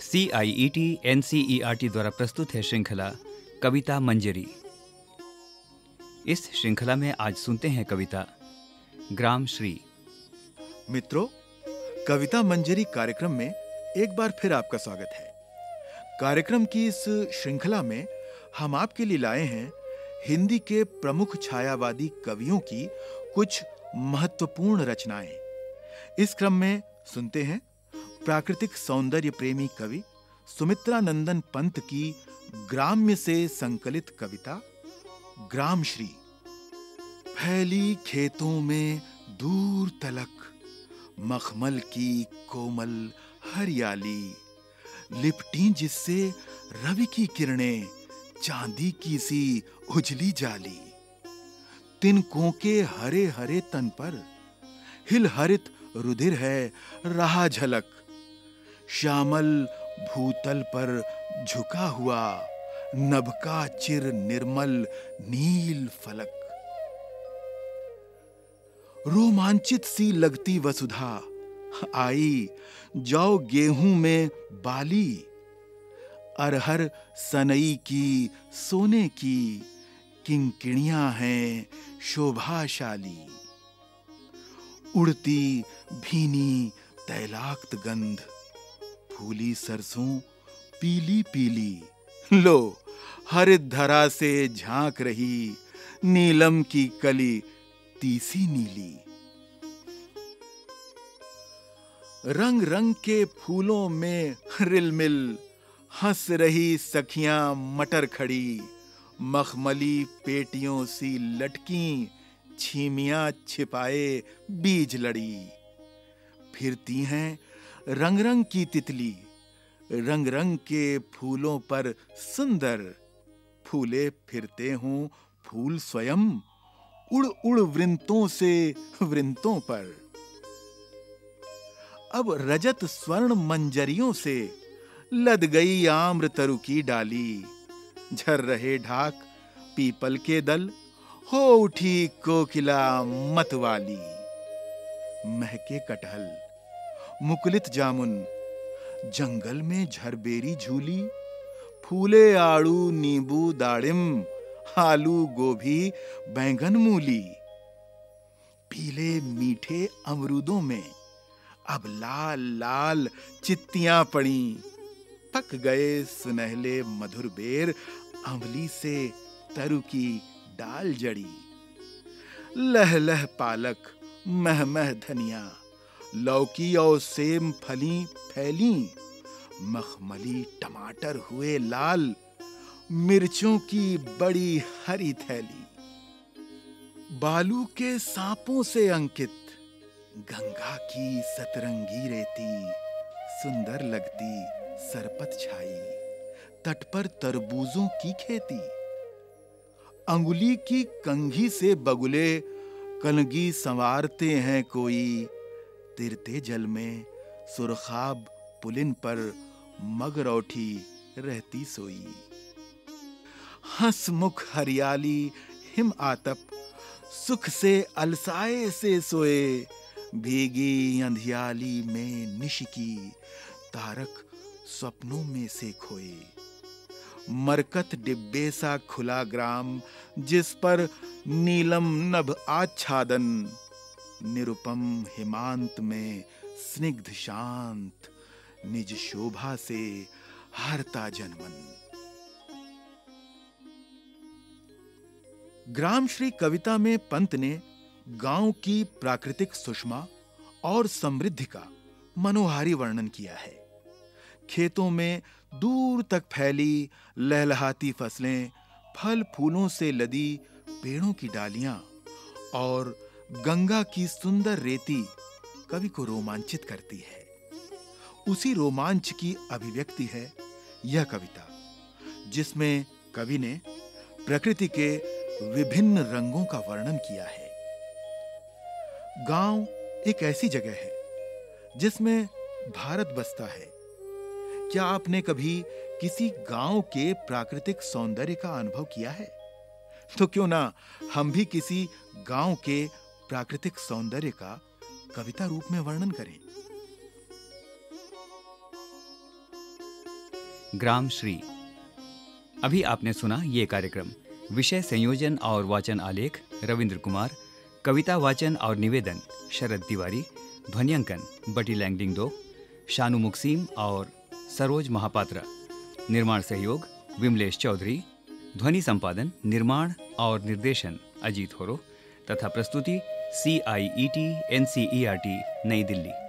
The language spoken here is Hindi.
C I E T N C E R T द्वारा प्रस्तुत है श्रृंखला कविता मंजरी। इस श्रृंखला में आज सुनते हैं कविता, ग्राम श्री। मित्रों, कविता मंजरी कार्यक्रम में एक बार फिर आपका स्वागत है। कार्यक्रम की इस श्रृंखला में हम आपके लिए लाए हैं हिंदी के प्रमुख छायावादी कवियों की कुछ महत्वपूर्ण रचनाएँ। इस क्रम में सुनते हैं, प्राकृतिक सौंदर्य प्रेमी कवि सुमित्रा नंदन पंत की ग्राम्य से संकलित कविता, ग्राम श्री। फैली खेतों में दूर तलक, मखमल की कोमल हरियाली, लिपटी जिससे रवि की किरणें चांदी की सी उजली जाली। तिनकों के हरे हरे तन पर हिल हरित रुधिर है, रहा झलक। श्यामल भूतल पर झुका हुआ नभ का चिर निर्मल नील फलक। रोमांचित सी लगती वसुधा, आई, जाओ गेहूँ में बाली। अरहर सनई की, सोने की, किंकिणियाँ हैं शोभाशाली। उड़ती भीनी तैलाक्त गंध। फूली सरसों पीली पीली। लो हरित धरा से झाँक रही नीलम की कली तीसी नीली। रंग रंग के फूलों में रिलमिल हंस रही सखियाँ मटर खड़ी। मखमली पेटियों सी लटकी छीमियाँ छिपाए बीज लड़ी। फिरती हैं रंग रंग की तितली। रंग रंग के फूलों पर सुंदर फूले फिरते हूँ फूल स्वयं, उड़ उड़ वृंतों से वृंतों पर। अब रजत स्वर्ण मंजरियों से लद गई आम्र तरु की डाली। झर रहे ढाक पीपल के दल हो उठी कोकिला मतवाली। महके कटहल, मुकुलित जामुन, जंगल में झरबेरी झूली, फूले आड़ू नींबू दाड़िम, आलू गोभी, बैंगन मूली। पीले मीठे अमरूदों में अब लाल लाल चित्तियाँ पड़ी। पक गए सुनहले मधुर बेर, अमली से तरु की डाल जड़ी। लह लह पालक मह मह धनिया, लौकी और सेम फली फैली, मखमली टमाटर हुए लाल, मिर्चों की बड़ी हरी थैली। बालू के सांपों से अंकित, गंगा की सतरंगी रेती, सुंदर लगती सरपत छाई, तट पर तरबूजों की खेती। अंगुली की कंघी से बगुले कलगी संवारते हैं कोई। तिरते जल में सुरखाब पुलिन पर मगरौठी रहती सोई। हंसमुख हरियाली हिम आतप, सुख से अलसाए से सोए। भीगी अंधियाली में निश की तारक स्वप्नों में से खोए। मरकत डिब्बे सा खुला ग्राम, जिस पर नीलम नभ आच्छादन। निरुपम हिमांत में स्निग्ध शांत, निज शोभा से हरता जनमन। ग्राम श्री कविता में पंत ने गाँव की प्राकृतिक सुषमा और समृद्धि का मनोहारी वर्णन किया है। खेतों में दूर तक फैली लहलहाती फ़सलें, फल फूलों से लदी पेड़ों की डालियाँ और गंगा की सुंदर रेती कवि को रोमांचित करती है। उसी रोमांच की अभिव्यक्ति है यह कविता, जिसमें कवि ने प्रकृति के विभिन्न रंगों का वर्णन किया है। गाँव एक ऐसी जगह है जिसमें भारत बसता है। क्या आपने कभी किसी गाँव के प्राकृतिक सौंदर्य का अनुभव किया है? तो क्यों ना हम भी किसी गाँव के प्राकृतिक सौंदर्य का कविता रूप में वर्णन करें। ग्राम श्री। अभी आपने सुना ये कार्यक्रम। विषय संयोजन और वाचन आलेख, रविंद्र कुमार। कविता वाचन और निवेदन, शरद तिवारी। ध्वनियांकन बटी लैंगडिंग दो शानु मुक्सीम और सरोज महापात्रा, निर्माण सहयोग, विमलेश चौधरी, ध्वनि संपादन, निर्माण और निर्देशन अजीत होरो, तथा प्रस्तुति C I E T N C E R T New Delhi.